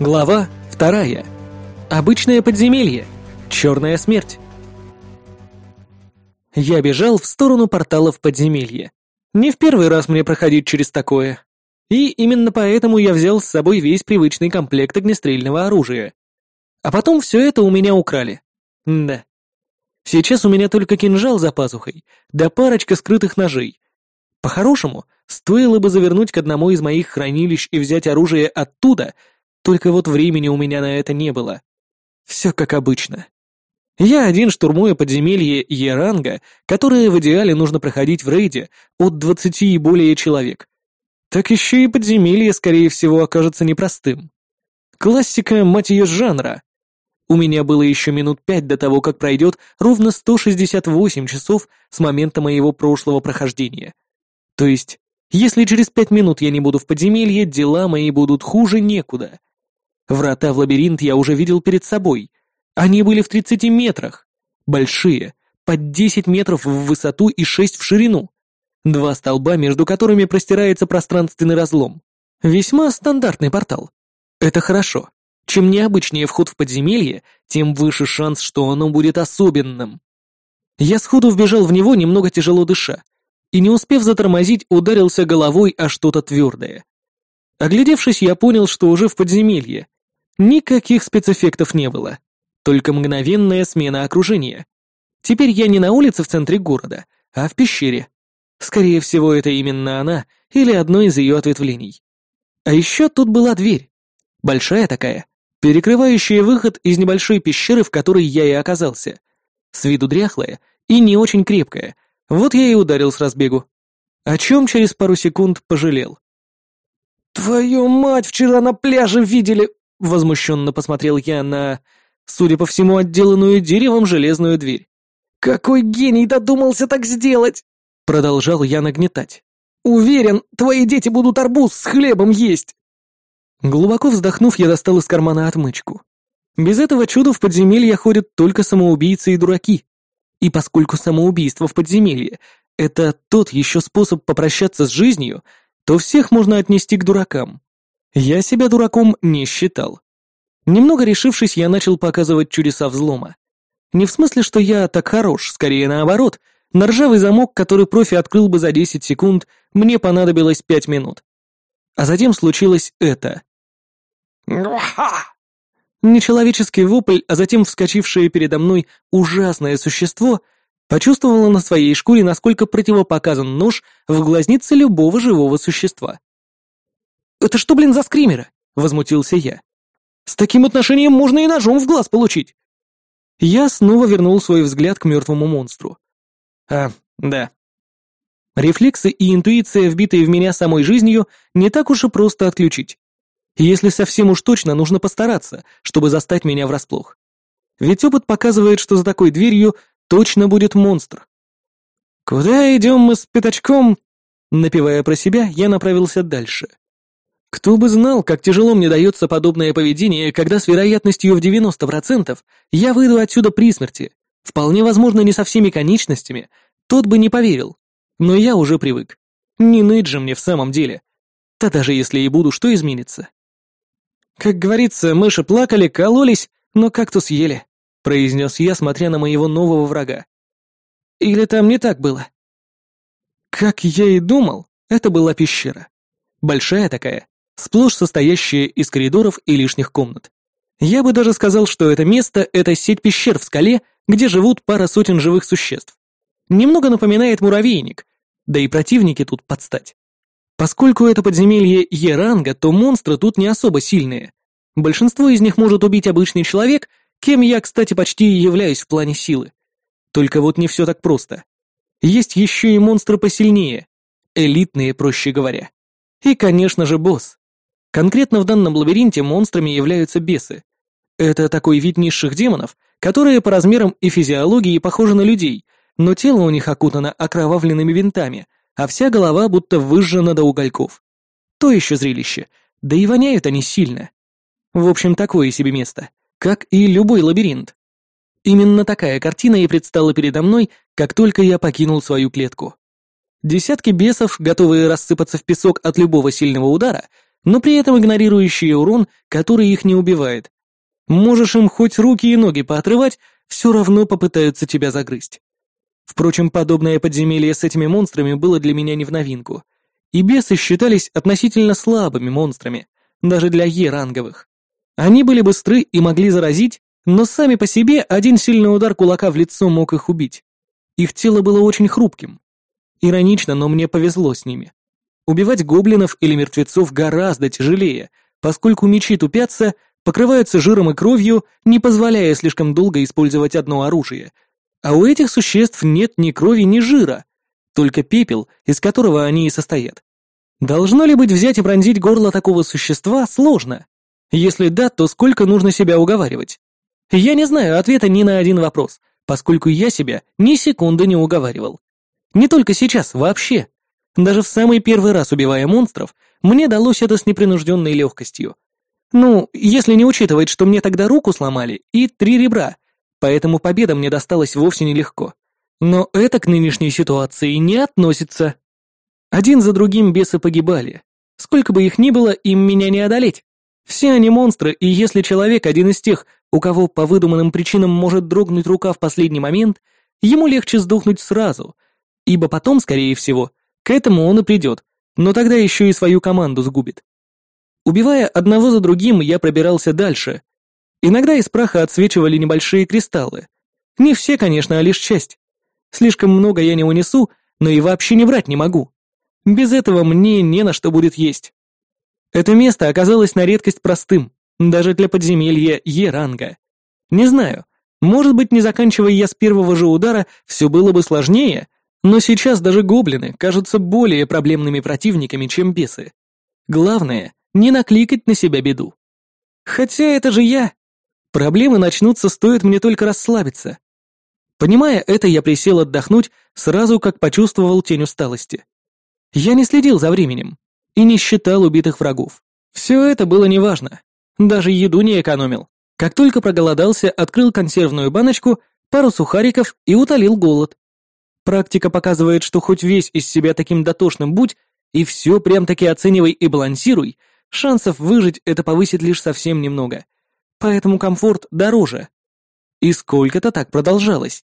Глава вторая. Обычное подземелье. Черная смерть. Я бежал в сторону портала в подземелье. Не в первый раз мне проходить через такое. И именно поэтому я взял с собой весь привычный комплект огнестрельного оружия. А потом все это у меня украли. Да. Сейчас у меня только кинжал за пазухой, да парочка скрытых ножей. По-хорошему, стоило бы завернуть к одному из моих хранилищ и взять оружие оттуда — только вот времени у меня на это не было. Все как обычно. Я один штурмую подземелье Еранга, которое в идеале нужно проходить в рейде от 20 и более человек. Так еще и подземелье, скорее всего, окажется непростым. Классика, мать ее, жанра. У меня было еще минут пять до того, как пройдет ровно 168 часов с момента моего прошлого прохождения. То есть, если через пять минут я не буду в подземелье, дела мои будут хуже некуда. Врата в лабиринт я уже видел перед собой. Они были в 30 метрах. Большие, под 10 метров в высоту и 6 в ширину. Два столба, между которыми простирается пространственный разлом. Весьма стандартный портал. Это хорошо. Чем необычнее вход в подземелье, тем выше шанс, что оно будет особенным. Я сходу вбежал в него, немного тяжело дыша, и не успев затормозить, ударился головой о что-то твердое. Оглядевшись, я понял, что уже в подземелье, Никаких спецэффектов не было, только мгновенная смена окружения. Теперь я не на улице в центре города, а в пещере. Скорее всего, это именно она или одно из ее ответвлений. А еще тут была дверь. Большая такая, перекрывающая выход из небольшой пещеры, в которой я и оказался. С виду дряхлая и не очень крепкая. Вот я и ударил с разбегу. О чем через пару секунд пожалел. «Твою мать, вчера на пляже видели! Возмущенно посмотрел я на, судя по всему, отделанную деревом железную дверь. «Какой гений додумался так сделать!» Продолжал я нагнетать. «Уверен, твои дети будут арбуз с хлебом есть!» Глубоко вздохнув, я достал из кармана отмычку. Без этого чуда в подземелье ходят только самоубийцы и дураки. И поскольку самоубийство в подземелье — это тот еще способ попрощаться с жизнью, то всех можно отнести к дуракам. Я себя дураком не считал. Немного решившись, я начал показывать чудеса взлома. Не в смысле, что я так хорош, скорее наоборот. На ржавый замок, который профи открыл бы за 10 секунд, мне понадобилось 5 минут. А затем случилось это. Нечеловеческий вопль, а затем вскочившее передо мной ужасное существо почувствовало на своей шкуре, насколько противопоказан нож в глазнице любого живого существа. «Это что, блин, за скримеры?» — возмутился я. «С таким отношением можно и ножом в глаз получить!» Я снова вернул свой взгляд к мертвому монстру. А, да. Рефлексы и интуиция, вбитые в меня самой жизнью, не так уж и просто отключить. Если совсем уж точно, нужно постараться, чтобы застать меня врасплох. Ведь опыт показывает, что за такой дверью точно будет монстр. «Куда идем мы с пятачком?» Напивая про себя, я направился дальше. Кто бы знал, как тяжело мне дается подобное поведение, когда с вероятностью в 90% я выйду отсюда при смерти. Вполне возможно, не со всеми конечностями, тот бы не поверил. Но я уже привык. Не ныть же мне в самом деле. Да даже если и буду, что изменится? Как говорится, мыши плакали, кололись, но кактус ели, произнес я, смотря на моего нового врага. Или там не так было? Как я и думал, это была пещера. Большая такая, сплошь состоящие из коридоров и лишних комнат. Я бы даже сказал, что это место — это сеть пещер в скале, где живут пара сотен живых существ. Немного напоминает муравейник, да и противники тут подстать. Поскольку это подземелье Е-ранга, то монстры тут не особо сильные. Большинство из них может убить обычный человек, кем я, кстати, почти и являюсь в плане силы. Только вот не все так просто. Есть еще и монстры посильнее. Элитные, проще говоря. И, конечно же, босс. Конкретно в данном лабиринте монстрами являются бесы. Это такой вид низших демонов, которые по размерам и физиологии похожи на людей, но тело у них окутано окровавленными винтами, а вся голова будто выжжена до угольков. То еще зрелище, да и воняют они сильно. В общем, такое себе место, как и любой лабиринт. Именно такая картина и предстала передо мной, как только я покинул свою клетку. Десятки бесов, готовые рассыпаться в песок от любого сильного удара, но при этом игнорирующие урон, который их не убивает. Можешь им хоть руки и ноги поотрывать, все равно попытаются тебя загрызть. Впрочем, подобное подземелье с этими монстрами было для меня не в новинку. И бесы считались относительно слабыми монстрами, даже для Е-ранговых. Они были быстры и могли заразить, но сами по себе один сильный удар кулака в лицо мог их убить. Их тело было очень хрупким. Иронично, но мне повезло с ними. Убивать гоблинов или мертвецов гораздо тяжелее, поскольку мечи тупятся, покрываются жиром и кровью, не позволяя слишком долго использовать одно оружие. А у этих существ нет ни крови, ни жира, только пепел, из которого они и состоят. Должно ли быть взять и пронзить горло такого существа сложно? Если да, то сколько нужно себя уговаривать? Я не знаю ответа ни на один вопрос, поскольку я себя ни секунды не уговаривал. Не только сейчас, вообще. Даже в самый первый раз убивая монстров, мне далось это с непринужденной легкостью. Ну, если не учитывать, что мне тогда руку сломали и три ребра, поэтому победа мне досталась вовсе нелегко. Но это к нынешней ситуации не относится. Один за другим бесы погибали. Сколько бы их ни было, им меня не одолеть. Все они монстры, и если человек один из тех, у кого по выдуманным причинам может дрогнуть рука в последний момент, ему легче сдохнуть сразу, ибо потом, скорее всего, к этому он и придет, но тогда еще и свою команду сгубит. Убивая одного за другим, я пробирался дальше. Иногда из праха отсвечивали небольшие кристаллы. Не все, конечно, а лишь часть. Слишком много я не унесу, но и вообще не брать не могу. Без этого мне не на что будет есть. Это место оказалось на редкость простым, даже для подземелья Е-ранга. Не знаю, может быть, не заканчивая я с первого же удара, все было бы сложнее, но сейчас даже гоблины кажутся более проблемными противниками, чем бесы. Главное, не накликать на себя беду. Хотя это же я. Проблемы начнутся, стоит мне только расслабиться. Понимая это, я присел отдохнуть, сразу как почувствовал тень усталости. Я не следил за временем и не считал убитых врагов. Все это было неважно. Даже еду не экономил. Как только проголодался, открыл консервную баночку, пару сухариков и утолил голод. Практика показывает, что хоть весь из себя таким дотошным будь, и все прям-таки оценивай и балансируй, шансов выжить это повысит лишь совсем немного. Поэтому комфорт дороже. И сколько-то так продолжалось.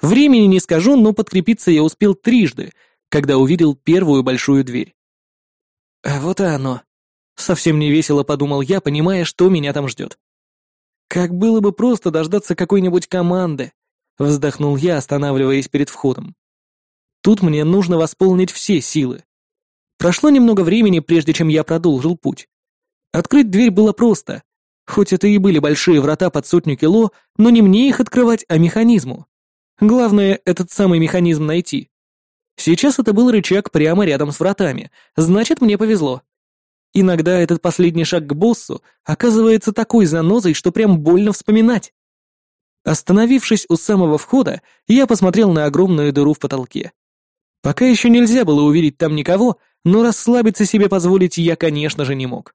Времени не скажу, но подкрепиться я успел трижды, когда увидел первую большую дверь. А вот и оно. Совсем не весело подумал я, понимая, что меня там ждет. Как было бы просто дождаться какой-нибудь команды, вздохнул я, останавливаясь перед входом. Тут мне нужно восполнить все силы. Прошло немного времени, прежде чем я продолжил путь. Открыть дверь было просто. Хоть это и были большие врата под сотню кило, но не мне их открывать, а механизму. Главное, этот самый механизм найти. Сейчас это был рычаг прямо рядом с вратами, значит, мне повезло. Иногда этот последний шаг к боссу оказывается такой занозой, что прям больно вспоминать. Остановившись у самого входа, я посмотрел на огромную дыру в потолке. Пока еще нельзя было увидеть там никого, но расслабиться себе позволить я, конечно же, не мог.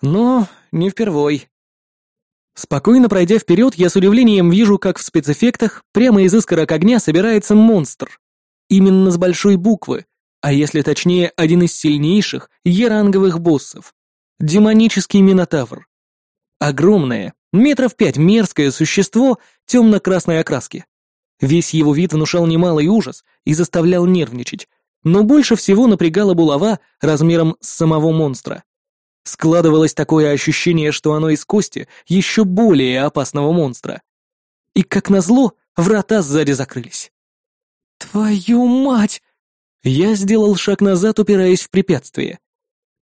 Но не впервой. Спокойно пройдя вперед, я с удивлением вижу, как в спецэффектах прямо из искорок огня собирается монстр. Именно с большой буквы, а если точнее, один из сильнейших еранговых боссов. Демонический Минотавр. Огромное, метров пять мерзкое существо темно-красной окраски. Весь его вид внушал немалый ужас и заставлял нервничать, но больше всего напрягала булава размером с самого монстра. Складывалось такое ощущение, что оно из кости еще более опасного монстра. И, как назло, врата сзади закрылись. «Твою мать!» Я сделал шаг назад, упираясь в препятствие.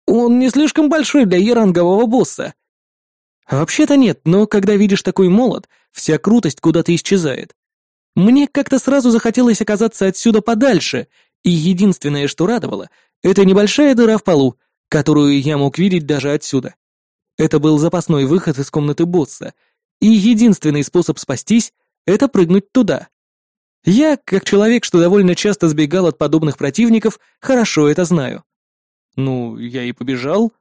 «Он не слишком большой для ярангового босса». «Вообще-то нет, но когда видишь такой молот, вся крутость куда-то исчезает. Мне как-то сразу захотелось оказаться отсюда подальше, и единственное, что радовало, это небольшая дыра в полу, которую я мог видеть даже отсюда. Это был запасной выход из комнаты босса, и единственный способ спастись — это прыгнуть туда. Я, как человек, что довольно часто сбегал от подобных противников, хорошо это знаю. Ну, я и побежал.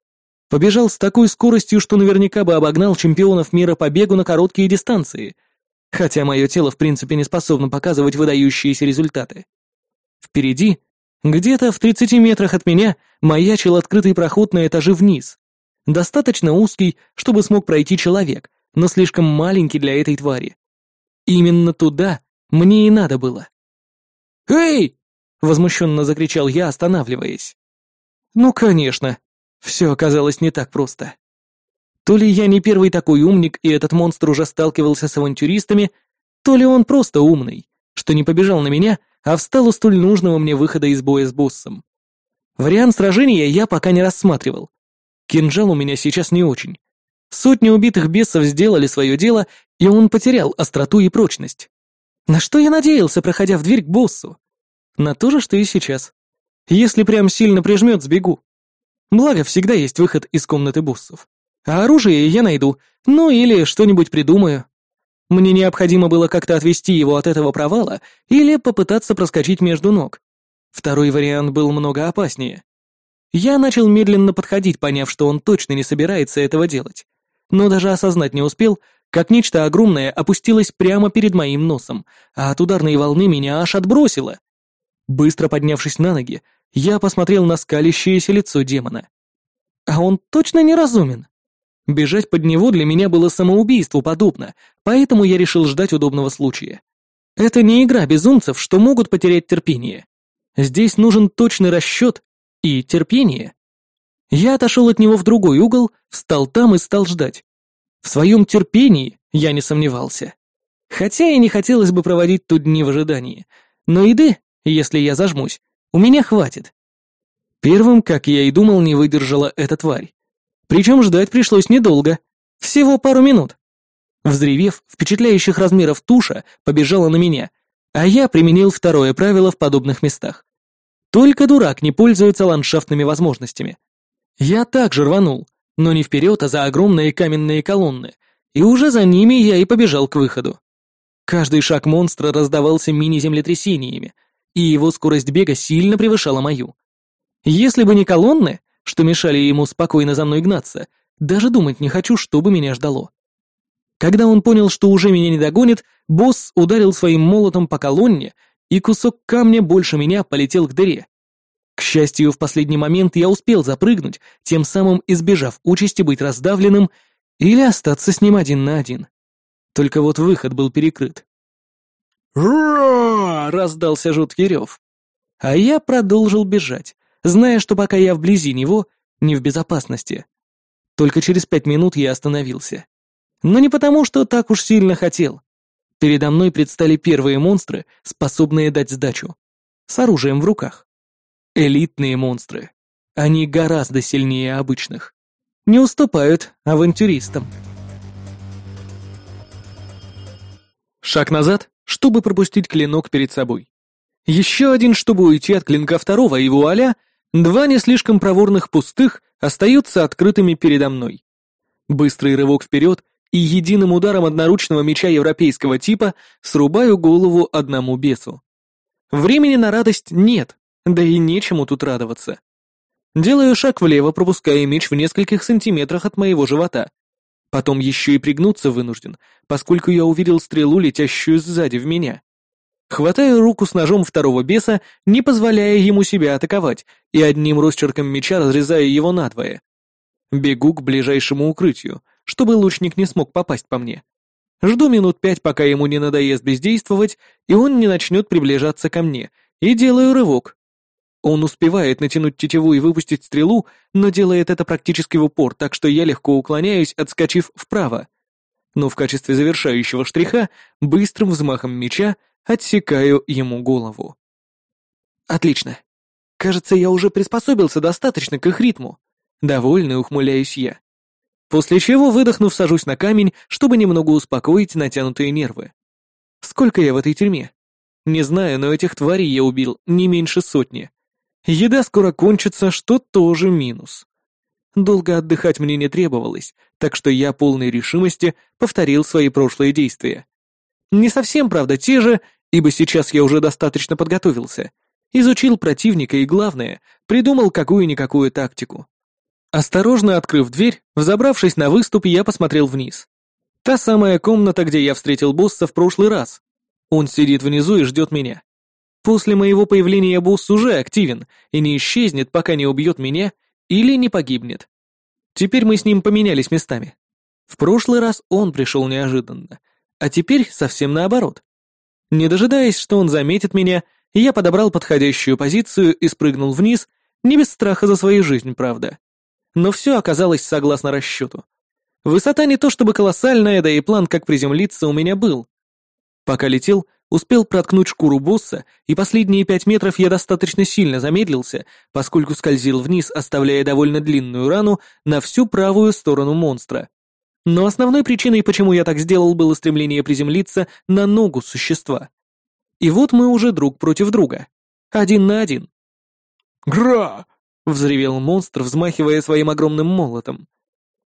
Побежал с такой скоростью, что наверняка бы обогнал чемпионов мира по бегу на короткие дистанции — хотя мое тело в принципе не способно показывать выдающиеся результаты. Впереди Где-то в 30 метрах от меня маячил открытый проход на этаже вниз. Достаточно узкий, чтобы смог пройти человек, но слишком маленький для этой твари. Именно туда мне и надо было. «Эй!» — возмущенно закричал я, останавливаясь. Ну, конечно. Все оказалось не так просто. То ли я не первый такой умник, и этот монстр уже сталкивался с авантюристами, то ли он просто умный, что не побежал на меня, а встал у столь нужного мне выхода из боя с боссом. Вариант сражения я пока не рассматривал. Кинжал у меня сейчас не очень. Сотни убитых бесов сделали свое дело, и он потерял остроту и прочность. На что я надеялся, проходя в дверь к боссу? На то же, что и сейчас. Если прям сильно прижмет, сбегу. Благо, всегда есть выход из комнаты боссов. А оружие я найду, ну или что-нибудь придумаю. Мне необходимо было как-то отвести его от этого провала или попытаться проскочить между ног. Второй вариант был много опаснее. Я начал медленно подходить, поняв, что он точно не собирается этого делать. Но даже осознать не успел, как нечто огромное опустилось прямо перед моим носом, а от ударной волны меня аж отбросило. Быстро поднявшись на ноги, я посмотрел на скалящееся лицо демона. А он точно неразумен. Бежать под него для меня было самоубийству подобно, поэтому я решил ждать удобного случая. Это не игра безумцев, что могут потерять терпение. Здесь нужен точный расчет и терпение. Я отошел от него в другой угол, встал там и стал ждать. В своем терпении я не сомневался. Хотя и не хотелось бы проводить тут дни в ожидании, но еды, если я зажмусь, у меня хватит. Первым, как я и думал, не выдержала эта тварь. Причем ждать пришлось недолго. Всего пару минут. Взревев, впечатляющих размеров туша побежала на меня, а я применил второе правило в подобных местах. Только дурак не пользуется ландшафтными возможностями. Я также рванул, но не вперед, а за огромные каменные колонны, и уже за ними я и побежал к выходу. Каждый шаг монстра раздавался мини-землетрясениями, и его скорость бега сильно превышала мою. Если бы не колонны, что мешали ему спокойно за мной гнаться, даже думать не хочу, что бы меня ждало. Когда он понял, что уже меня не догонит, босс ударил своим молотом по колонне, и кусок камня больше меня полетел к дыре. К счастью, в последний момент я успел запрыгнуть, тем самым избежав участи быть раздавленным или остаться с ним один на один. Только вот выход был перекрыт. «Ра!» — раздался жуткий рев. А я продолжил бежать, зная, что пока я вблизи него, не в безопасности. Только через пять минут я остановился. Но не потому, что так уж сильно хотел. Передо мной предстали первые монстры, способные дать сдачу. С оружием в руках. Элитные монстры. Они гораздо сильнее обычных. Не уступают авантюристам. Шаг назад, чтобы пропустить клинок перед собой. Еще один, чтобы уйти от клинка второго, и вуаля, два не слишком проворных пустых остаются открытыми передо мной. Быстрый рывок вперед, и единым ударом одноручного меча европейского типа срубаю голову одному бесу. Времени на радость нет, да и нечему тут радоваться. Делаю шаг влево, пропуская меч в нескольких сантиметрах от моего живота. Потом еще и пригнуться вынужден, поскольку я увидел стрелу, летящую сзади в меня. Хватаю руку с ножом второго беса, не позволяя ему себя атаковать, и одним росчерком меча разрезаю его надвое. Бегу к ближайшему укрытию, чтобы лучник не смог попасть по мне. Жду минут пять, пока ему не надоест бездействовать, и он не начнет приближаться ко мне, и делаю рывок. Он успевает натянуть тетиву и выпустить стрелу, но делает это практически в упор, так что я легко уклоняюсь, отскочив вправо. Но в качестве завершающего штриха быстрым взмахом меча отсекаю ему голову. Отлично. Кажется, я уже приспособился достаточно к их ритму. Довольно ухмыляюсь я. После чего, выдохнув, сажусь на камень, чтобы немного успокоить натянутые нервы. Сколько я в этой тюрьме? Не знаю, но этих тварей я убил не меньше сотни. Еда скоро кончится, что тоже минус. Долго отдыхать мне не требовалось, так что я полной решимости повторил свои прошлые действия. Не совсем, правда, те же, ибо сейчас я уже достаточно подготовился. Изучил противника и, главное, придумал какую-никакую тактику. Осторожно открыв дверь, взобравшись на выступ, я посмотрел вниз. Та самая комната, где я встретил босса в прошлый раз. Он сидит внизу и ждет меня. После моего появления босс уже активен и не исчезнет, пока не убьет меня или не погибнет. Теперь мы с ним поменялись местами. В прошлый раз он пришел неожиданно, а теперь совсем наоборот. Не дожидаясь, что он заметит меня, я подобрал подходящую позицию и спрыгнул вниз, не без страха за свою жизнь, правда. Но все оказалось согласно расчету. Высота не то чтобы колоссальная, да и план, как приземлиться, у меня был. Пока летел, успел проткнуть шкуру босса, и последние пять метров я достаточно сильно замедлился, поскольку скользил вниз, оставляя довольно длинную рану на всю правую сторону монстра. Но основной причиной, почему я так сделал, было стремление приземлиться на ногу существа. И вот мы уже друг против друга. Один на один. «Гра!» — взревел монстр, взмахивая своим огромным молотом.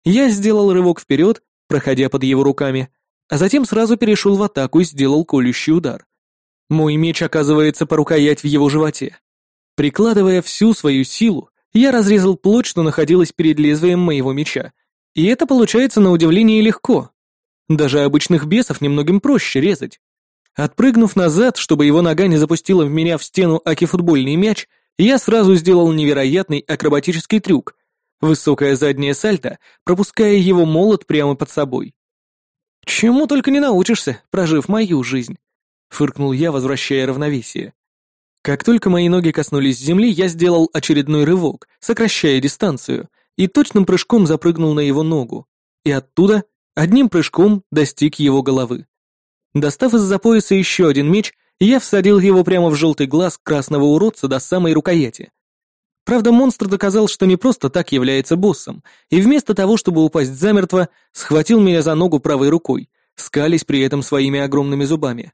Я сделал рывок вперед, проходя под его руками, а затем сразу перешел в атаку и сделал колющий удар. Мой меч оказывается по рукоять в его животе. Прикладывая всю свою силу, я разрезал плоть, что находилась перед лезвием моего меча, и это получается на удивление легко. Даже обычных бесов немногим проще резать. Отпрыгнув назад, чтобы его нога не запустила в меня в стену аки-футбольный мяч, я сразу сделал невероятный акробатический трюк, Высокое заднее сальто, пропуская его молот прямо под собой. «Чему только не научишься, прожив мою жизнь», — фыркнул я, возвращая равновесие. Как только мои ноги коснулись земли, я сделал очередной рывок, сокращая дистанцию, и точным прыжком запрыгнул на его ногу, и оттуда одним прыжком достиг его головы. Достав из-за пояса еще один меч, я всадил его прямо в желтый глаз красного уродца до самой рукояти. Правда, монстр доказал, что не просто так является боссом, и вместо того, чтобы упасть замертво, схватил меня за ногу правой рукой, скались при этом своими огромными зубами.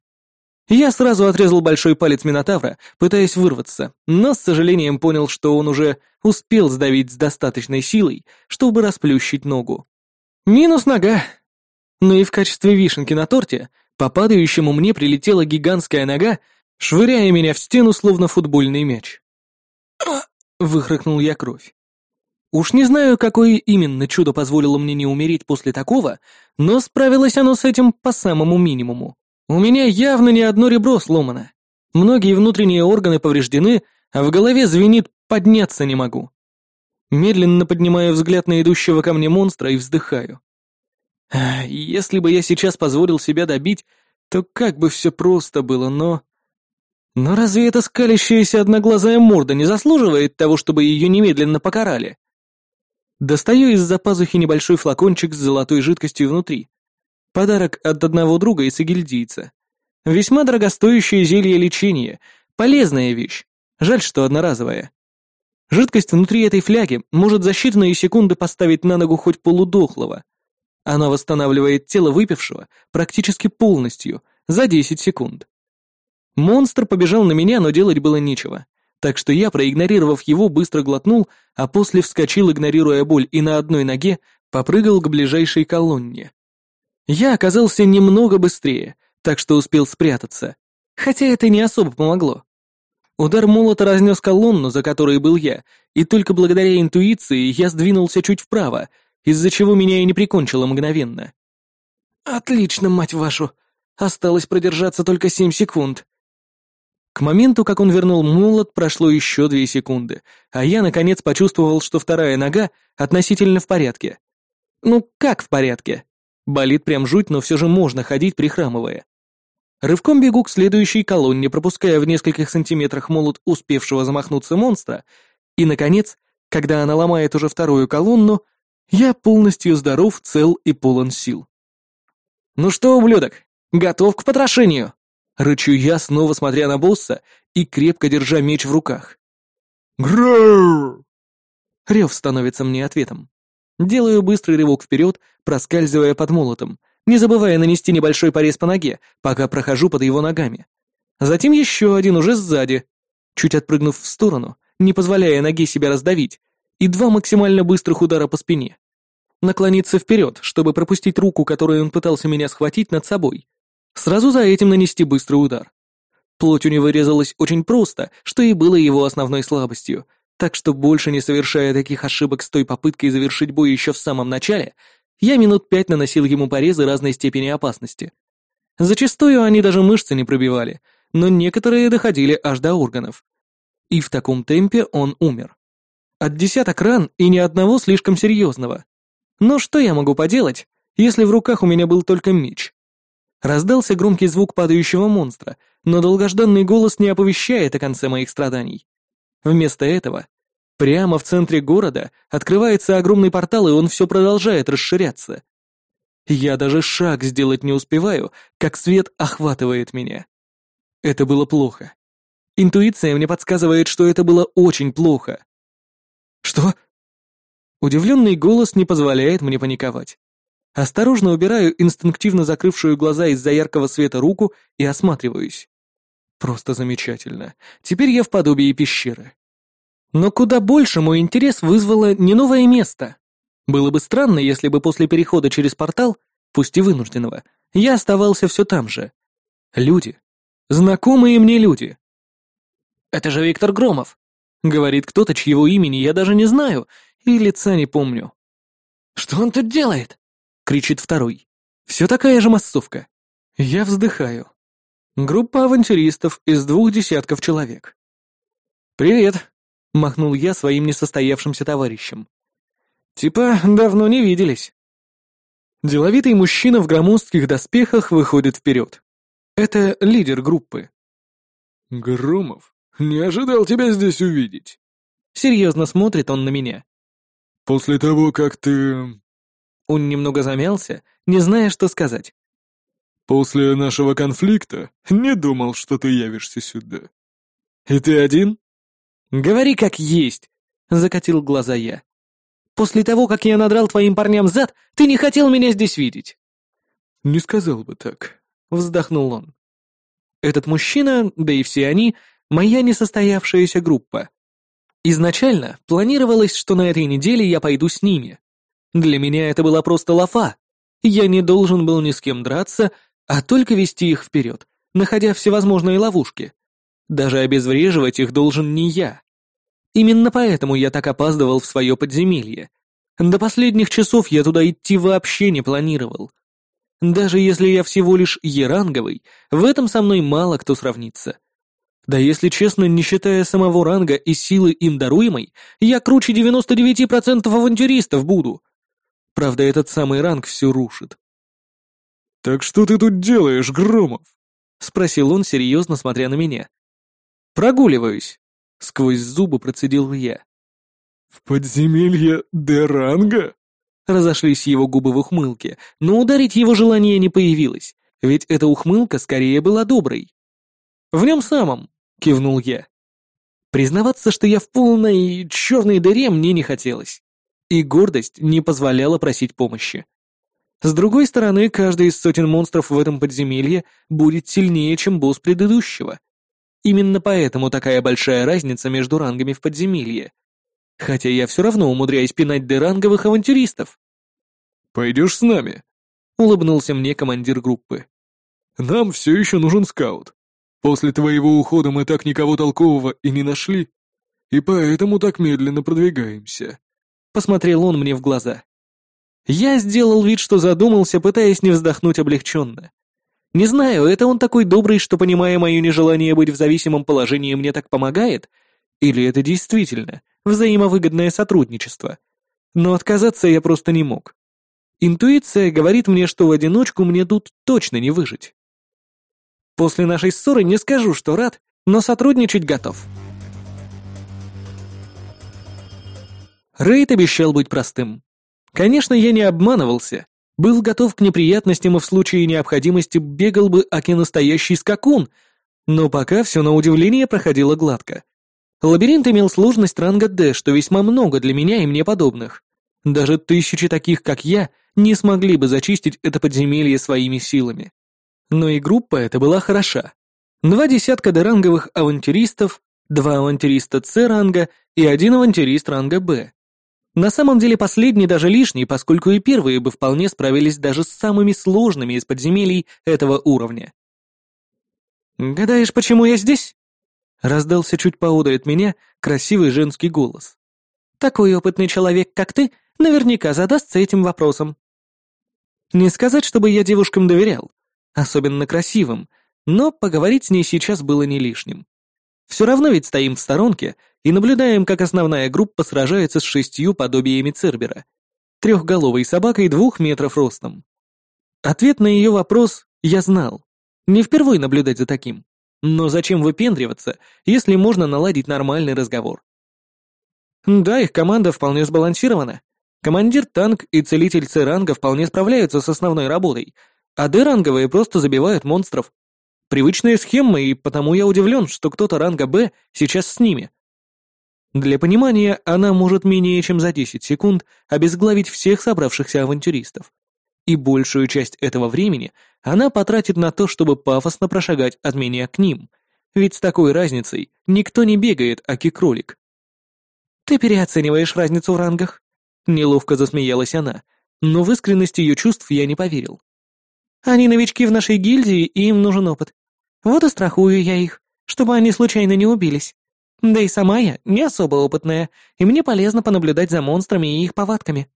Я сразу отрезал большой палец Минотавра, пытаясь вырваться, но с сожалением понял, что он уже успел сдавить с достаточной силой, чтобы расплющить ногу. Минус нога. Ну и в качестве вишенки на торте по падающему мне прилетела гигантская нога, швыряя меня в стену, словно футбольный мяч. Выхрыкнул я кровь. Уж не знаю, какое именно чудо позволило мне не умереть после такого, но справилось оно с этим по самому минимуму. У меня явно не одно ребро сломано. Многие внутренние органы повреждены, а в голове звенит «подняться не могу». Медленно поднимаю взгляд на идущего ко мне монстра и вздыхаю. Если бы я сейчас позволил себя добить, то как бы все просто было, но... Но разве эта скалящаяся одноглазая морда не заслуживает того, чтобы ее немедленно покарали? Достаю из-за пазухи небольшой флакончик с золотой жидкостью внутри. Подарок от одного друга и сагильдийца. Весьма дорогостоящее зелье лечения, полезная вещь. Жаль, что одноразовая. Жидкость внутри этой фляги может за считанные секунды поставить на ногу хоть полудохлого. Она восстанавливает тело выпившего практически полностью, за 10 секунд. Монстр побежал на меня, но делать было нечего. Так что я, проигнорировав его, быстро глотнул, а после вскочил, игнорируя боль, и на одной ноге попрыгал к ближайшей колонне. Я оказался немного быстрее, так что успел спрятаться. Хотя это не особо помогло. Удар молота разнес колонну, за которой был я, и только благодаря интуиции я сдвинулся чуть вправо, из-за чего меня и не прикончило мгновенно. «Отлично, мать вашу! Осталось продержаться только семь секунд», к моменту, как он вернул молот, прошло еще две секунды, а я, наконец, почувствовал, что вторая нога относительно в порядке. Ну, как в порядке? Болит прям жуть, но все же можно ходить, прихрамывая. Рывком бегу к следующей колонне, пропуская в нескольких сантиметрах молот успевшего замахнуться монстра, и, наконец, когда она ломает уже вторую колонну, я полностью здоров, цел и полон сил. «Ну что, ублюдок, готов к потрошению?» Рычу я, снова смотря на босса и крепко держа меч в руках. Грррр! Рев становится мне ответом. Делаю быстрый рывок вперед, проскальзывая под молотом, не забывая нанести небольшой порез по ноге, пока прохожу под его ногами. Затем еще один уже сзади, чуть отпрыгнув в сторону, не позволяя ноге себя раздавить, и два максимально быстрых удара по спине. Наклониться вперед, чтобы пропустить руку, которой он пытался меня схватить над собой, Сразу за этим нанести быстрый удар. Плоть у него резалась очень просто, что и было его основной слабостью, так что больше не совершая таких ошибок с той попыткой завершить бой еще в самом начале, я минут пять наносил ему порезы разной степени опасности. Зачастую они даже мышцы не пробивали, но некоторые доходили аж до органов. И в таком темпе он умер. От десяток ран и ни одного слишком серьезного. Но что я могу поделать, если в руках у меня был только меч? Раздался громкий звук падающего монстра, но долгожданный голос не оповещает о конце моих страданий. Вместо этого, прямо в центре города открывается огромный портал, и он все продолжает расширяться. Я даже шаг сделать не успеваю, как свет охватывает меня. Это было плохо. Интуиция мне подсказывает, что это было очень плохо. Что? Удивленный голос не позволяет мне паниковать. Осторожно убираю инстинктивно закрывшую глаза из-за яркого света руку и осматриваюсь. Просто замечательно. Теперь я в подобии пещеры. Но куда больше мой интерес вызвало не новое место. Было бы странно, если бы после перехода через портал, пусть и вынужденного, я оставался все там же. Люди. Знакомые мне люди. «Это же Виктор Громов», — говорит кто-то, чьего имени я даже не знаю и лица не помню. «Что он тут делает?» — кричит второй. «Все такая же массовка». Я вздыхаю. Группа авантюристов из двух десятков человек. «Привет», — махнул я своим несостоявшимся товарищем. «Типа, давно не виделись». Деловитый мужчина в громоздких доспехах выходит вперед. Это лидер группы. «Громов, не ожидал тебя здесь увидеть». Серьезно смотрит он на меня. «После того, как ты...» Он немного замялся, не зная, что сказать. «После нашего конфликта не думал, что ты явишься сюда. И ты один?» «Говори как есть», — закатил глаза я. «После того, как я надрал твоим парням зад, ты не хотел меня здесь видеть». «Не сказал бы так», — вздохнул он. «Этот мужчина, да и все они, моя несостоявшаяся группа. Изначально планировалось, что на этой неделе я пойду с ними. Для меня это была просто лафа. Я не должен был ни с кем драться, а только вести их вперед, находя всевозможные ловушки. Даже обезвреживать их должен не я. Именно поэтому я так опаздывал в свое подземелье. До последних часов я туда идти вообще не планировал. Даже если я всего лишь еранговый, в этом со мной мало кто сравнится. Да если честно, не считая самого ранга и силы им даруемой, я круче 99% авантюристов буду. Правда, этот самый ранг все рушит. «Так что ты тут делаешь, Громов?» — спросил он, серьезно смотря на меня. «Прогуливаюсь», — сквозь зубы процедил я. «В подземелье Деранга?» Разошлись его губы в ухмылке, но ударить его желание не появилось, ведь эта ухмылка скорее была доброй. «В нем самом», — кивнул я. Признаваться, что я в полной черной дыре, мне не хотелось. И гордость не позволяла просить помощи. С другой стороны, каждый из сотен монстров в этом подземелье будет сильнее, чем босс предыдущего. Именно поэтому такая большая разница между рангами в подземелье. Хотя я все равно умудряюсь пинать деранговых авантюристов. «Пойдешь с нами?» — улыбнулся мне командир группы. «Нам все еще нужен скаут. После твоего ухода мы так никого толкового и не нашли, и поэтому так медленно продвигаемся». Посмотрел он мне в глаза. Я сделал вид, что задумался, пытаясь не вздохнуть облегченно. Не знаю, это он такой добрый, что, понимая мое нежелание быть в зависимом положении, мне так помогает, или это действительно взаимовыгодное сотрудничество. Но отказаться я просто не мог. Интуиция говорит мне, что в одиночку мне тут точно не выжить. После нашей ссоры не скажу, что рад, но сотрудничать готов. Рейд обещал быть простым. Конечно, я не обманывался. Был готов к неприятностям и в случае необходимости бегал бы аки настоящий скакун, но пока все на удивление проходило гладко. Лабиринт имел сложность ранга D, что весьма много для меня и мне подобных. Даже тысячи таких, как я, не смогли бы зачистить это подземелье своими силами. Но и группа эта была хороша. Два десятка доранговых авантюристов, два авантюриста С-ранга и один авантюрист ранга Б. На самом деле последний даже лишний, поскольку и первые бы вполне справились даже с самыми сложными из подземелий этого уровня. «Гадаешь, почему я здесь?» Раздался чуть поодаль от меня красивый женский голос. «Такой опытный человек, как ты, наверняка задастся этим вопросом». Не сказать, чтобы я девушкам доверял, особенно красивым, Но поговорить с ней сейчас было не лишним. Все равно ведь стоим в сторонке и наблюдаем, как основная группа сражается с шестью подобиями Цербера. Трехголовой собакой двух метров ростом. Ответ на ее вопрос я знал. Не впервые наблюдать за таким. Но зачем выпендриваться, если можно наладить нормальный разговор? Да, их команда вполне сбалансирована. Командир танк и целитель С-ранга вполне справляются с основной работой, а Д-ранговые просто забивают монстров. Привычная схема, и потому я удивлен, что кто-то ранга Б сейчас с ними. Для понимания, она может менее чем за 10 секунд обезглавить всех собравшихся авантюристов. И большую часть этого времени она потратит на то, чтобы пафосно прошагать от меня к ним, ведь с такой разницей никто не бегает, аки-кролик. «Ты переоцениваешь разницу в рангах», — неловко засмеялась она, но в искренность ее чувств я не поверил. «Они новички в нашей гильдии, и им нужен опыт. Вот и страхую я их, чтобы они случайно не убились. Да и сама я не особо опытная, и мне полезно понаблюдать за монстрами и их повадками».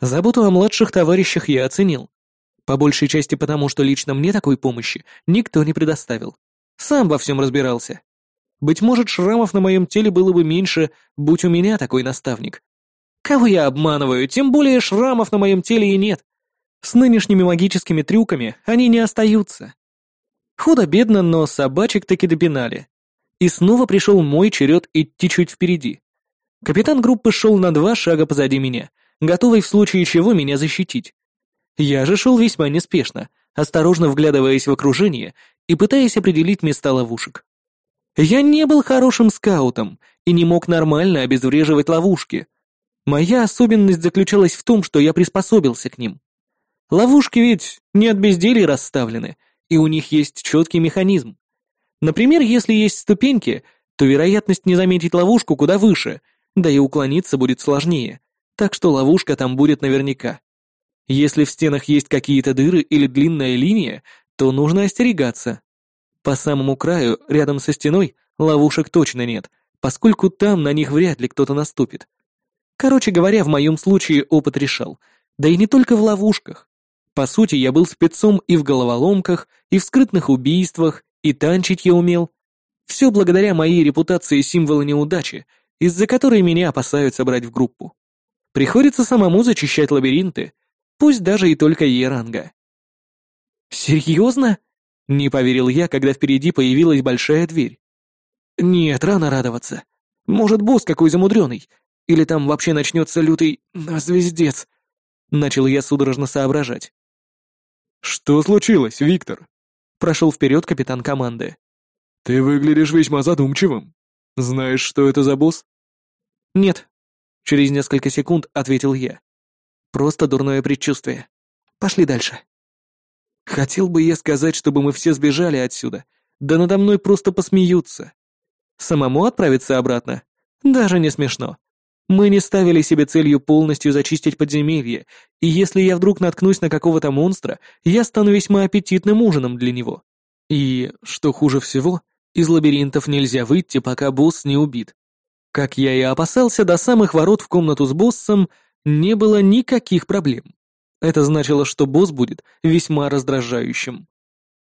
Заботу о младших товарищах я оценил. По большей части потому, что лично мне такой помощи никто не предоставил. Сам во всем разбирался. Быть может, шрамов на моем теле было бы меньше, будь у меня такой наставник. Кого я обманываю, тем более шрамов на моем теле и нет. С нынешними магическими трюками они не остаются. Худо-бедно, но собачек таки допинали. И снова пришел мой черед идти чуть впереди. Капитан группы шел на два шага позади меня, готовый в случае чего меня защитить. Я же шел весьма неспешно, осторожно вглядываясь в окружение и пытаясь определить места ловушек. Я не был хорошим скаутом и не мог нормально обезвреживать ловушки. Моя особенность заключалась в том, что я приспособился к ним. Ловушки ведь не от безделия расставлены, и у них есть четкий механизм. Например, если есть ступеньки, то вероятность не заметить ловушку куда выше, да и уклониться будет сложнее, так что ловушка там будет наверняка. Если в стенах есть какие-то дыры или длинная линия, то нужно остерегаться. По самому краю, рядом со стеной, ловушек точно нет, поскольку там на них вряд ли кто-то наступит. Короче говоря, в моем случае опыт решал. Да и не только в ловушках. По сути, я был спецом и в головоломках, и в скрытных убийствах, и танчить я умел. Все благодаря моей репутации символа неудачи, из-за которой меня опасаются брать в группу. Приходится самому зачищать лабиринты, пусть даже и только Е-ранга. «Серьезно?» — не поверил я, когда впереди появилась большая дверь. «Нет, рано радоваться. Может, босс какой замудренный. Или там вообще начнется лютый звездец». Начал я судорожно соображать. «Что случилось, Виктор?» Прошел вперед капитан команды. «Ты выглядишь весьма задумчивым. Знаешь, что это за босс?» «Нет», Через несколько секунд ответил я. Просто дурное предчувствие. Пошли дальше. Хотел бы я сказать, чтобы мы все сбежали отсюда, да надо мной просто посмеются. Самому отправиться обратно? Даже не смешно. Мы не ставили себе целью полностью зачистить подземелье, и если я вдруг наткнусь на какого-то монстра, я стану весьма аппетитным ужином для него. И, что хуже всего, из лабиринтов нельзя выйти, пока босс не убит. Как я и опасался, до самых ворот в комнату с боссом не было никаких проблем. Это значило, что босс будет весьма раздражающим.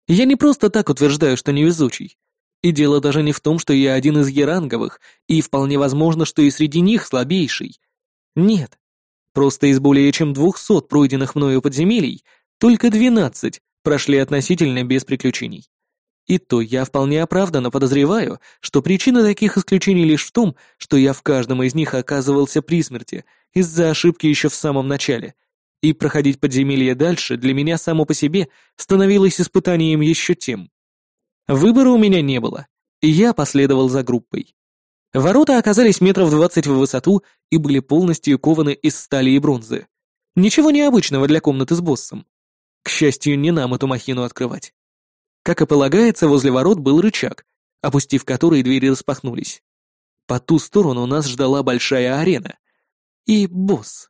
Я не просто так утверждаю, что невезучий. И дело даже не в том, что я один из еранговых, и вполне возможно, что и среди них слабейший. Нет. Просто из более чем двухсот пройденных мною подземелий только двенадцать прошли относительно без приключений. И то я вполне оправданно подозреваю, что причина таких исключений лишь в том, что я в каждом из них оказывался при смерти из-за ошибки еще в самом начале, и проходить подземелье дальше для меня само по себе становилось испытанием еще тем. Выбора у меня не было, и я последовал за группой. Ворота оказались метров двадцать в высоту и были полностью кованы из стали и бронзы. Ничего необычного для комнаты с боссом. К счастью, не нам эту махину открывать. Как и полагается, возле ворот был рычаг, опустив который двери распахнулись. По ту сторону нас ждала большая арена. И босс.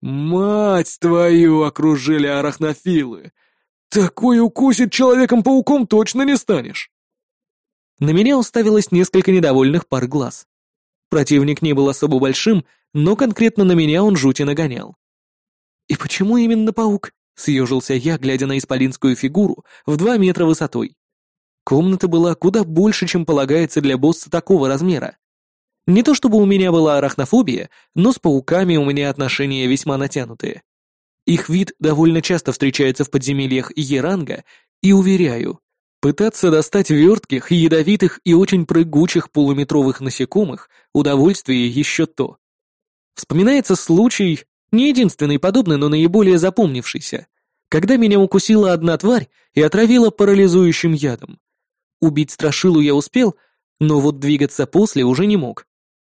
«Мать твою, окружили арахнофилы! Такой укусит человеком-пауком точно не станешь!» На меня уставилось несколько недовольных пар глаз. Противник не был особо большим, но конкретно на меня он жути нагонял. И почему именно паук? Съежился я, глядя на исполинскую фигуру в два метра высотой. Комната была куда больше, чем полагается для босса такого размера. Не то чтобы у меня была арахнофобия, но с пауками у меня отношения весьма натянутые. Их вид довольно часто встречается в подземельях Еранга, и, уверяю, пытаться достать вертких, ядовитых и очень прыгучих полуметровых насекомых — удовольствие еще то. Вспоминается случай, не единственный подобный, но наиболее запомнившийся, когда меня укусила одна тварь и отравила парализующим ядом. Убить страшилу я успел, но вот двигаться после уже не мог.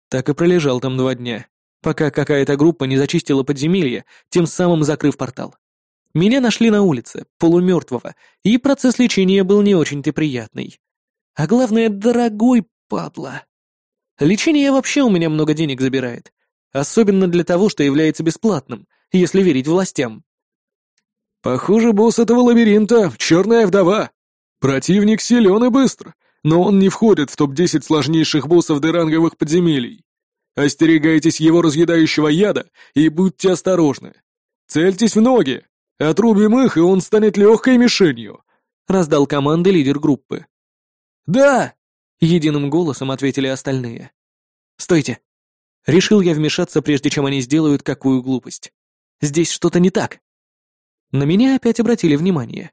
Так и пролежал там два дня, пока какая-то группа не зачистила подземелье, тем самым закрыв портал. Меня нашли на улице, полумертвого, и процесс лечения был не очень-то приятный. А главное, дорогой падла. Лечение вообще у меня много денег забирает, особенно для того, что является бесплатным, если верить властям. Похоже, босс этого лабиринта — черная вдова. Противник силен и быстр, но он не входит в топ-10 сложнейших боссов деранговых подземелий. Остерегайтесь его разъедающего яда и будьте осторожны. Цельтесь в ноги. Отрубим их, и он станет легкой мишенью. Раздал команды лидер группы. «Да!» — единым голосом ответили остальные. «Стойте!» Решил я вмешаться, прежде чем они сделают какую глупость. Здесь что-то не так. На меня опять обратили внимание.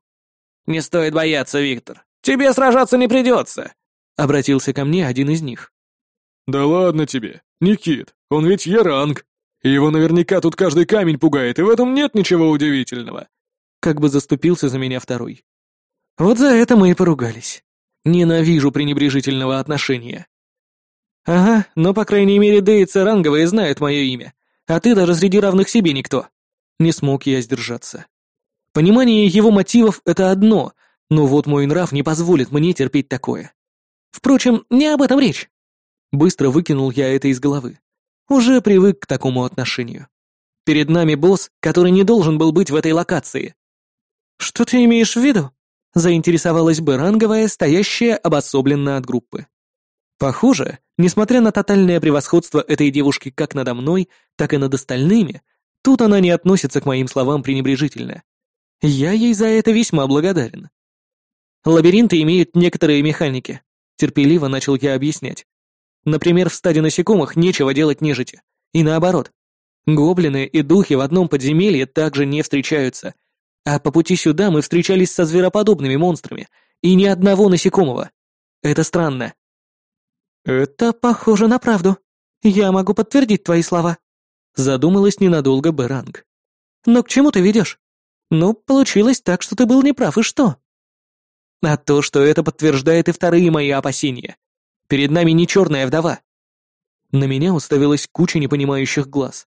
«Не стоит бояться, Виктор. Тебе сражаться не придется!» Обратился ко мне один из них. «Да ладно тебе, Никит, он ведь Яранг. Его наверняка тут каждый камень пугает, и в этом нет ничего удивительного». Как бы заступился за меня второй. Вот за это мы и поругались. Ненавижу пренебрежительного отношения. Ага, но по крайней мере Дейцы ранговые знают мое имя, а ты даже среди равных себе никто. Не смог я сдержаться. Понимание его мотивов — это одно, но вот мой нрав не позволит мне терпеть такое. Впрочем, не об этом речь. Быстро выкинул я это из головы. Уже привык к такому отношению. Перед нами босс, который не должен был быть в этой локации. «Что ты имеешь в виду?» — заинтересовалась бы ранговая, стоящая обособленно от группы. Похоже, несмотря на тотальное превосходство этой девушки как надо мной, так и над остальными, тут она не относится к моим словам пренебрежительно. Я ей за это весьма благодарен. Лабиринты имеют некоторые механики. Терпеливо начал я объяснять. Например, в стаде насекомых нечего делать нежити. И наоборот. Гоблины и духи в одном подземелье также не встречаются. А по пути сюда мы встречались со звероподобными монстрами. И ни одного насекомого. Это странно. Это похоже на правду. Я могу подтвердить твои слова. Задумалась ненадолго Беранг. Но к чему ты ведешь? Ну, получилось так, что ты был неправ, и что? А то, что это подтверждает и вторые мои опасения. Перед нами не черная вдова. На меня уставилась куча непонимающих глаз.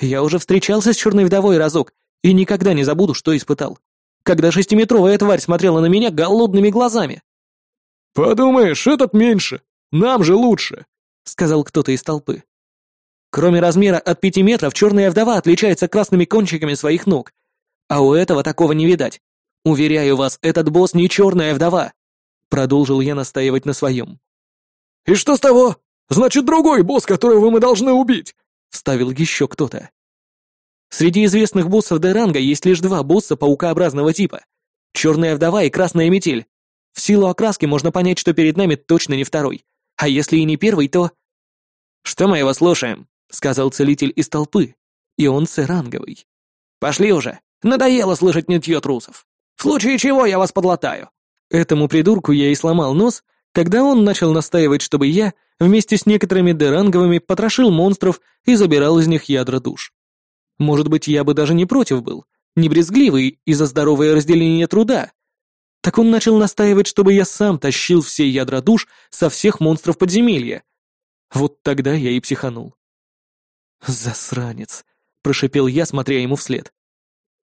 Я уже встречался с черной вдовой разок и никогда не забуду, что испытал. Когда шестиметровая тварь смотрела на меня голодными глазами. «Подумаешь, этот меньше. Нам же лучше», — сказал кто-то из толпы. Кроме размера от пяти метров, черная вдова отличается красными кончиками своих ног а у этого такого не видать. Уверяю вас, этот босс не черная вдова. Продолжил я настаивать на своем. «И что с того? Значит, другой босс, которого мы должны убить!» Вставил еще кто-то. Среди известных боссов Деранга есть лишь два босса паукообразного типа. Черная вдова и красная метель. В силу окраски можно понять, что перед нами точно не второй. А если и не первый, то... «Что мы его слушаем?» — сказал целитель из толпы. И он церанговый. «Пошли уже!» Надоело слышать нытье трусов. В случае чего я вас подлатаю». Этому придурку я и сломал нос, когда он начал настаивать, чтобы я вместе с некоторыми деранговыми потрошил монстров и забирал из них ядра душ. Может быть, я бы даже не против был, не брезгливый и за здоровое разделение труда. Так он начал настаивать, чтобы я сам тащил все ядра душ со всех монстров подземелья. Вот тогда я и психанул. «Засранец», — прошипел я, смотря ему вслед.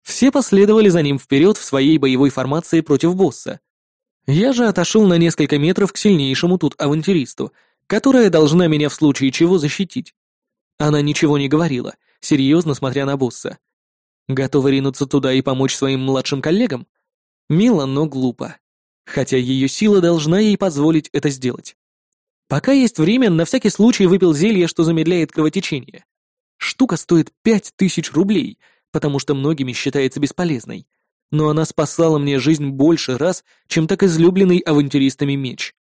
Все последовали за ним вперед в своей боевой формации против босса. Я же отошел на несколько метров к сильнейшему тут авантюристу, которая должна меня в случае чего защитить. Она ничего не говорила, серьезно смотря на босса. Готова ринуться туда и помочь своим младшим коллегам? Мило, но глупо. Хотя ее сила должна ей позволить это сделать. Пока есть время, на всякий случай выпил зелье, что замедляет кровотечение. Штука стоит пять тысяч рублей — потому что многими считается бесполезной, но она спасала мне жизнь больше раз, чем так излюбленный авантюристами меч.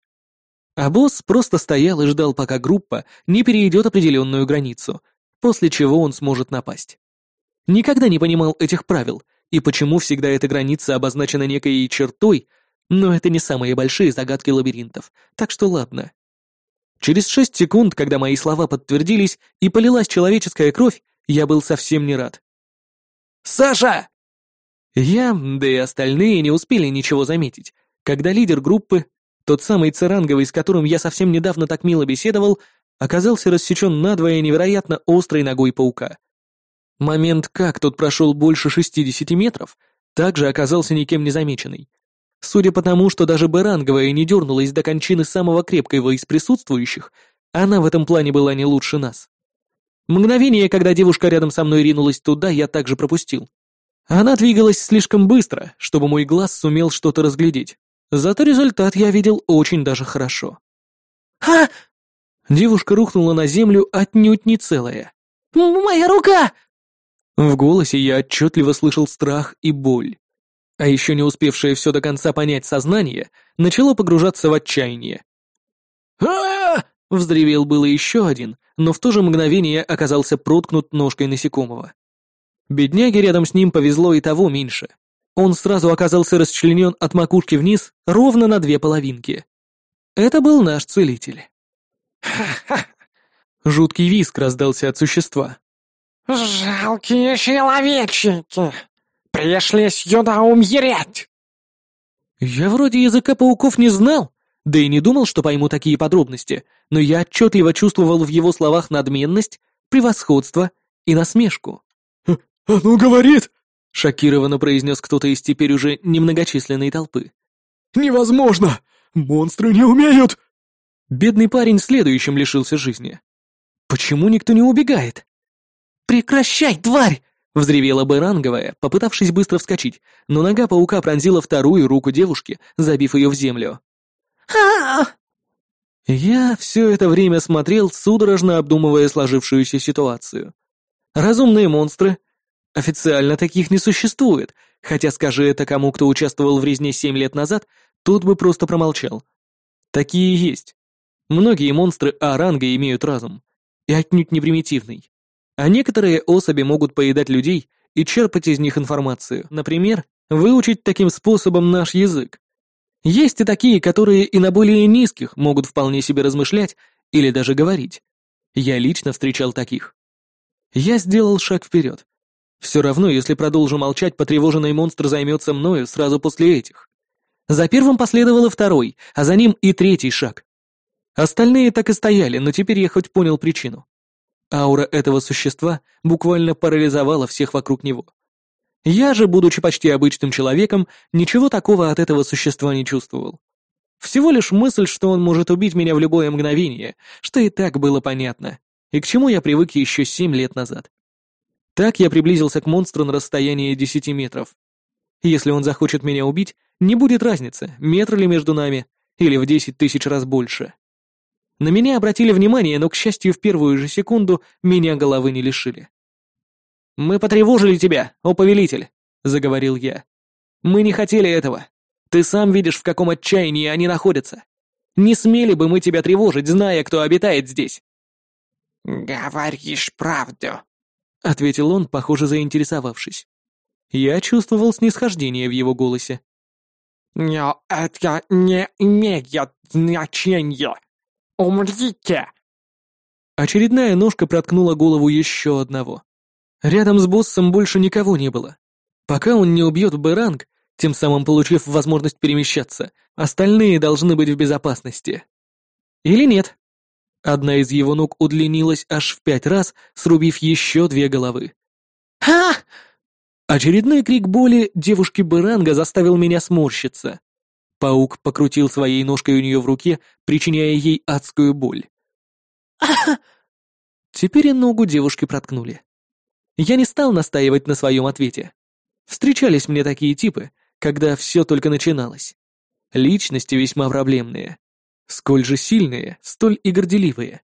А босс просто стоял и ждал, пока группа не перейдет определенную границу, после чего он сможет напасть. Никогда не понимал этих правил, и почему всегда эта граница обозначена некой чертой, но это не самые большие загадки лабиринтов, так что ладно. Через шесть секунд, когда мои слова подтвердились и полилась человеческая кровь, я был совсем не рад. «Саша!» Я, да и остальные не успели ничего заметить, когда лидер группы, тот самый церанговый, с которым я совсем недавно так мило беседовал, оказался рассечен надвое невероятно острой ногой паука. Момент, как тот прошел больше 60 метров, также оказался никем не замеченный. Судя по тому, что даже Баранговая не дернулась до кончины самого крепкого из присутствующих, она в этом плане была не лучше нас. Мгновение, когда девушка рядом со мной ринулась туда, я также пропустил. Она двигалась слишком быстро, чтобы мой глаз сумел что-то разглядеть. Зато результат я видел очень даже хорошо. «Ха!» Девушка рухнула на землю отнюдь не целая. «Моя рука!» В голосе я отчетливо слышал страх и боль. А еще не успевшее все до конца понять сознание, начало погружаться в отчаяние. а Вздревел было еще один, но в то же мгновение оказался проткнут ножкой насекомого. Бедняге рядом с ним повезло и того меньше. Он сразу оказался расчленен от макушки вниз ровно на две половинки. Это был наш целитель. «Ха-ха!» Жуткий виск раздался от существа. «Жалкие человечки! Пришли сюда умереть!» Я вроде языка пауков не знал, да и не думал, что пойму такие подробности, но я отчетливо чувствовал в его словах надменность, превосходство и насмешку. «А ну, говорит!» — шокированно произнес кто-то из теперь уже немногочисленной толпы. «Невозможно! Монстры не умеют!» Бедный парень следующим лишился жизни. Почему никто не убегает? «Прекращай, тварь!» — взревела Байранговая, попытавшись быстро вскочить, но нога паука пронзила вторую руку девушки, забив ее в землю. а Я все это время смотрел, судорожно обдумывая сложившуюся ситуацию. Разумные монстры. Официально таких не существует, хотя скажи это кому, кто участвовал в резне семь лет назад, тот бы просто промолчал. Такие есть. Многие монстры А-ранга имеют разум, и отнюдь не примитивный. А некоторые особи могут поедать людей и черпать из них информацию. Например, выучить таким способом наш язык. Есть и такие, которые и на более низких могут вполне себе размышлять или даже говорить. Я лично встречал таких. Я сделал шаг вперед. Все равно, если продолжу молчать, потревоженный монстр займется мною сразу после этих. За первым последовал и второй, а за ним и третий шаг. Остальные так и стояли, но теперь я хоть понял причину. Аура этого существа буквально парализовала всех вокруг него. Я же, будучи почти обычным человеком, ничего такого от этого существа не чувствовал. Всего лишь мысль, что он может убить меня в любое мгновение, что и так было понятно, и к чему я привык еще семь лет назад. Так я приблизился к монстру на расстоянии десяти метров. Если он захочет меня убить, не будет разницы, метр ли между нами, или в десять тысяч раз больше. На меня обратили внимание, но, к счастью, в первую же секунду меня головы не лишили. «Мы потревожили тебя, о повелитель», — заговорил я. «Мы не хотели этого. Ты сам видишь, в каком отчаянии они находятся. Не смели бы мы тебя тревожить, зная, кто обитает здесь». «Говоришь правду», — ответил он, похоже, заинтересовавшись. Я чувствовал снисхождение в его голосе. «Но это не имеет значения», «Умрите!» Очередная ножка проткнула голову еще одного. Рядом с боссом больше никого не было. Пока он не убьет Бэранг, тем самым получив возможность перемещаться, остальные должны быть в безопасности. Или нет? Одна из его ног удлинилась аж в пять раз, срубив еще две головы. «Ха!» Очередной крик боли девушки Бэранга заставил меня сморщиться. Паук покрутил своей ножкой у нее в руке, причиняя ей адскую боль. Теперь и ногу девушки проткнули. Я не стал настаивать на своем ответе. Встречались мне такие типы, когда все только начиналось. Личности весьма проблемные. Сколь же сильные, столь и горделивые.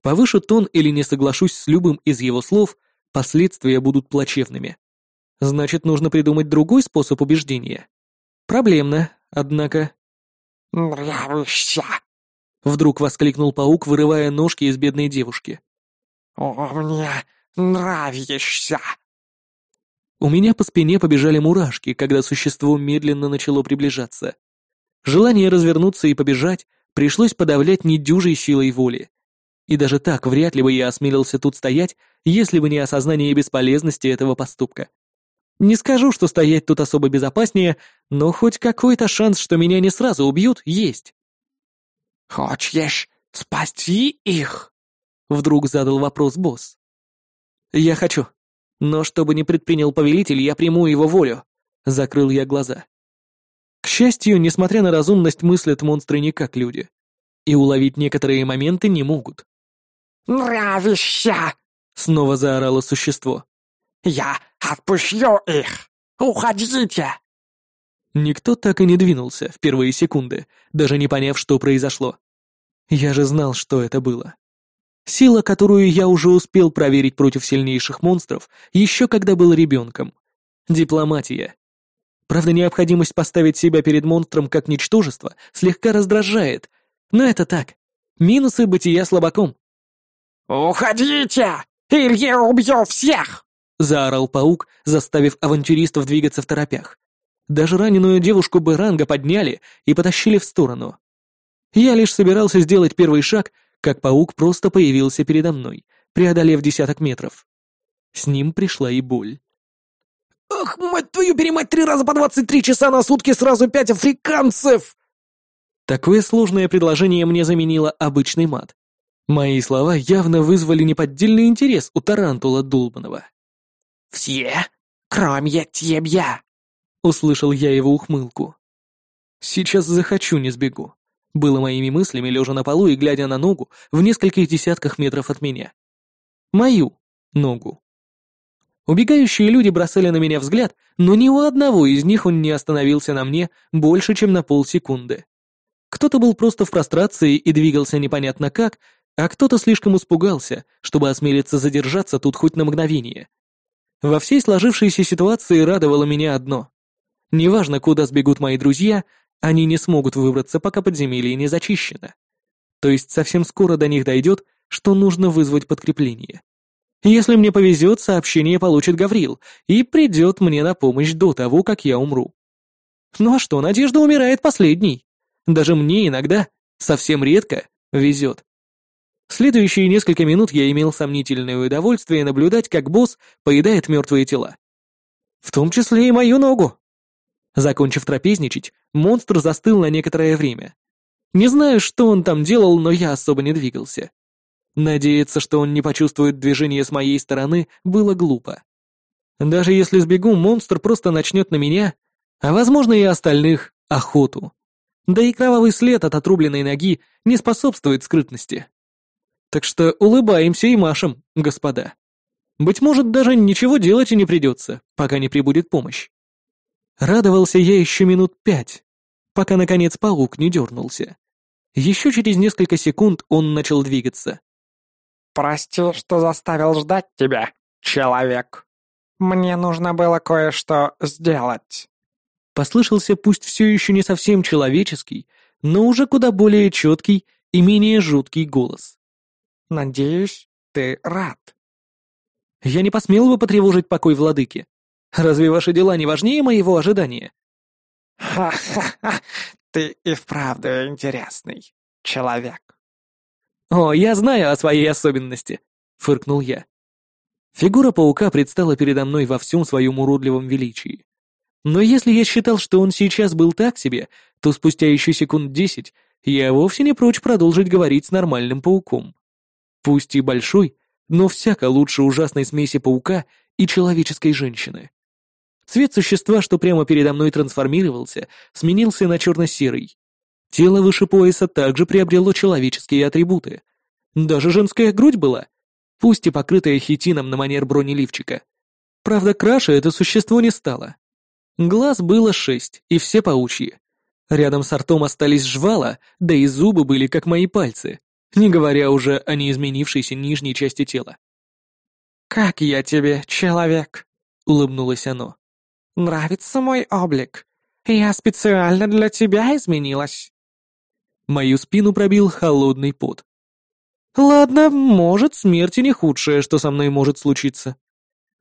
Повышу тон или не соглашусь с любым из его слов, последствия будут плачевными. Значит, нужно придумать другой способ убеждения. Проблемно, однако. «Нравишься!» Вдруг воскликнул паук, вырывая ножки из бедной девушки. «О, мне нравишься!» У меня по спине побежали мурашки, когда существо медленно начало приближаться. Желание развернуться и побежать пришлось подавлять недюжей силой воли. И даже так вряд ли бы я осмелился тут стоять, если бы не осознание бесполезности этого поступка. Не скажу, что стоять тут особо безопаснее, но хоть какой-то шанс, что меня не сразу убьют, есть. «Хочешь спасти их?» Вдруг задал вопрос босс. «Я хочу. Но чтобы не предпринял повелитель, я приму его волю». Закрыл я глаза. Счастью, несмотря на разумность, мыслят монстры не как люди. И уловить некоторые моменты не могут. «Нравишься!» — снова заорало существо. «Я отпущу их! Уходите!» Никто так и не двинулся в первые секунды, даже не поняв, что произошло. Я же знал, что это было. Сила, которую я уже успел проверить против сильнейших монстров, еще когда был ребенком. Дипломатия. Правда, необходимость поставить себя перед монстром как ничтожество слегка раздражает, но это так. Минусы бытия слабаком. «Уходите! Или я убью всех!» — заорал паук, заставив авантюристов двигаться в торопях. Даже раненую девушку Беранга подняли и потащили в сторону. Я лишь собирался сделать первый шаг, как паук просто появился передо мной, преодолев десяток метров. С ним пришла и боль. «Ах, мать твою, перемать три раза по двадцать три часа на сутки сразу пять африканцев!» Такое сложное предложение мне заменило обычный мат. Мои слова явно вызвали неподдельный интерес у Тарантула Дулбанова. «Все, кроме тебя!» Услышал я его ухмылку. «Сейчас захочу, не сбегу», — было моими мыслями, лежа на полу и глядя на ногу в нескольких десятках метров от меня. Мою ногу. Убегающие люди бросали на меня взгляд, но ни у одного из них он не остановился на мне больше, чем на полсекунды. Кто-то был просто в прострации и двигался непонятно как, а кто-то слишком испугался, чтобы осмелиться задержаться тут хоть на мгновение. Во всей сложившейся ситуации радовало меня одно. Неважно, куда сбегут мои друзья, они не смогут выбраться, пока подземелье не зачищено. То есть совсем скоро до них дойдет, что нужно вызвать подкрепление. Если мне повезет, сообщение получит Гаврил и придет мне на помощь до того, как я умру. Ну а что, надежда умирает последней. Даже мне иногда, совсем редко, везет. Следующие несколько минут я имел сомнительное удовольствие наблюдать, как босс поедает мертвые тела. В том числе и мою ногу. Закончив трапезничать, монстр застыл на некоторое время. Не знаю, что он там делал, но я особо не двигался. Надеяться, что он не почувствует движение с моей стороны, было глупо. Даже если сбегу, монстр просто начнет на меня, а возможно и остальных, охоту. Да и кровавый след от отрубленной ноги не способствует скрытности. Так что улыбаемся и машем, господа. Быть может, даже ничего делать и не придется, пока не прибудет помощь. Радовался я еще минут пять, пока, наконец, паук не дернулся. Еще через несколько секунд он начал двигаться. «Прости, что заставил ждать тебя, человек. Мне нужно было кое-что сделать». Послышался пусть все еще не совсем человеческий, но уже куда более четкий и менее жуткий голос. «Надеюсь, ты рад». Я не посмел бы потревожить покой владыки. Разве ваши дела не важнее моего ожидания?» «Ха-ха-ха! Ты и вправду интересный человек». «О, я знаю о своей особенности», — фыркнул я. Фигура паука предстала передо мной во всем своем уродливом величии. Но если я считал, что он сейчас был так себе, то спустя еще секунд десять я вовсе не прочь продолжить говорить с нормальным пауком. Пусть и большой, но всяко лучше ужасной смеси паука и человеческой женщины. Цвет существа, что прямо передо мной трансформировался, сменился на черно-серый. Тело выше пояса также приобрело человеческие атрибуты. Даже женская грудь была, пусть и покрытая хитином на манер бронеливчика. Правда, краше это существо не стало. Глаз было шесть, и все паучьи. Рядом с ртом остались жвала, да и зубы были как мои пальцы, не говоря уже о неизменившейся нижней части тела. «Как я тебе, человек?» улыбнулось оно. «Нравится мой облик. Я специально для тебя изменилась». Мою спину пробил холодный пот. Ладно, может, смерть и не худшее, что со мной может случиться.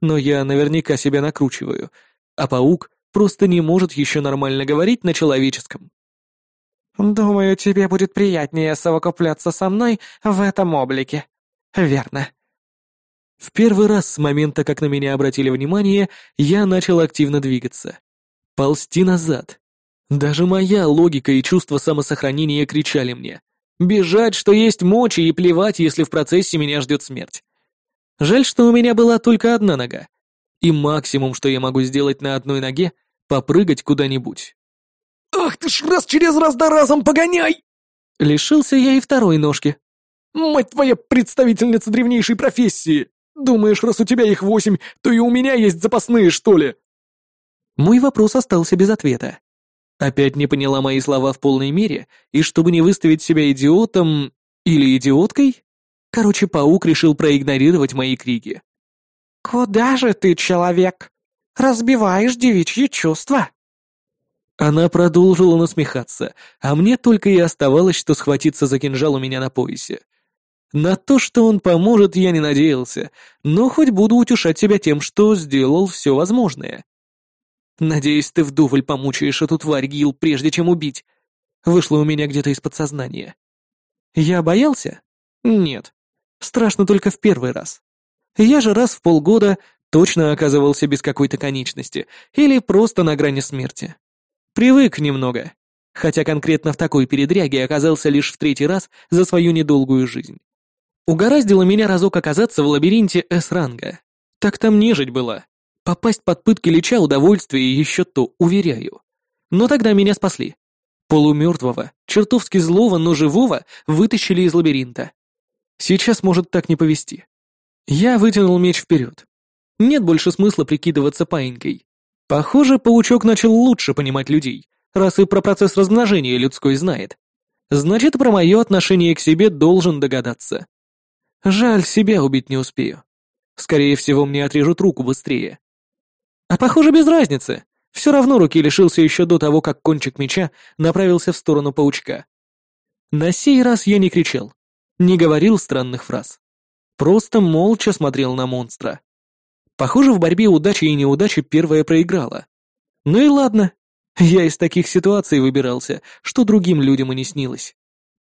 Но я наверняка себя накручиваю, а паук просто не может еще нормально говорить на человеческом. «Думаю, тебе будет приятнее совокупляться со мной в этом облике. Верно». В первый раз с момента, как на меня обратили внимание, я начал активно двигаться. Ползти назад. Даже моя логика и чувство самосохранения кричали мне. Бежать, что есть мочи, и плевать, если в процессе меня ждет смерть. Жаль, что у меня была только одна нога. И максимум, что я могу сделать на одной ноге, попрыгать куда-нибудь. «Ах ты ж раз через раз да разом погоняй!» Лишился я и второй ножки. «Мать твоя представительница древнейшей профессии! Думаешь, раз у тебя их восемь, то и у меня есть запасные, что ли?» Мой вопрос остался без ответа. Опять не поняла мои слова в полной мере, и чтобы не выставить себя идиотом или идиоткой, короче, паук решил проигнорировать мои крики. «Куда же ты, человек? Разбиваешь девичьи чувства!» Она продолжила насмехаться, а мне только и оставалось, что схватиться за кинжал у меня на поясе. На то, что он поможет, я не надеялся, но хоть буду утешать себя тем, что сделал все возможное. Надеюсь, ты вдоволь помучаешь эту тварь, Гил, прежде чем убить. Вышло у меня где-то из подсознания. Я боялся? Нет. Страшно только в первый раз. Я же раз в полгода точно оказывался без какой-то конечности или просто на грани смерти. Привык немного, хотя конкретно в такой передряге оказался лишь в третий раз за свою недолгую жизнь. Угораздило меня разок оказаться в лабиринте С-ранга. Так там нежить была. Попасть под пытки Лича удовольствие еще то, уверяю. Но тогда меня спасли. Полумертвого, чертовски злого, но живого вытащили из лабиринта. Сейчас может так не повести. Я вытянул меч вперед. Нет больше смысла прикидываться паинькой. Похоже, паучок начал лучше понимать людей, раз и про процесс размножения людской знает. Значит, про мое отношение к себе должен догадаться. Жаль, себя убить не успею. Скорее всего, мне отрежут руку быстрее. А похоже, без разницы. Все равно руки лишился еще до того, как кончик меча направился в сторону паучка. На сей раз я не кричал, не говорил странных фраз. Просто молча смотрел на монстра. Похоже, в борьбе удачи и неудачи первая проиграла. Ну и ладно, я из таких ситуаций выбирался, что другим людям и не снилось.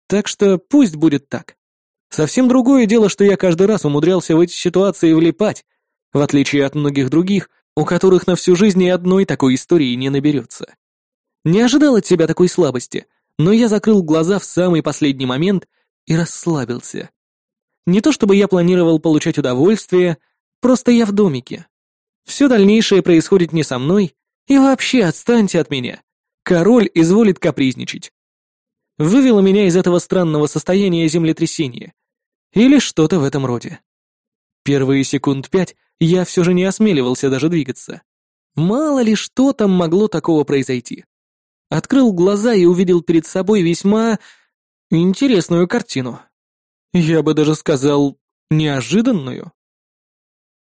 Так что пусть будет так. Совсем другое дело, что я каждый раз умудрялся в эти ситуации влипать, в отличие от многих других, у которых на всю жизнь ни одной такой истории не наберется. Не ожидал от себя такой слабости, но я закрыл глаза в самый последний момент и расслабился. Не то чтобы я планировал получать удовольствие, просто я в домике. Все дальнейшее происходит не со мной, и вообще отстаньте от меня. Король изволит капризничать. Вывело меня из этого странного состояния землетрясения. Или что-то в этом роде. Первые секунд пять я все же не осмеливался даже двигаться. Мало ли что там могло такого произойти. Открыл глаза и увидел перед собой весьма интересную картину. Я бы даже сказал, неожиданную.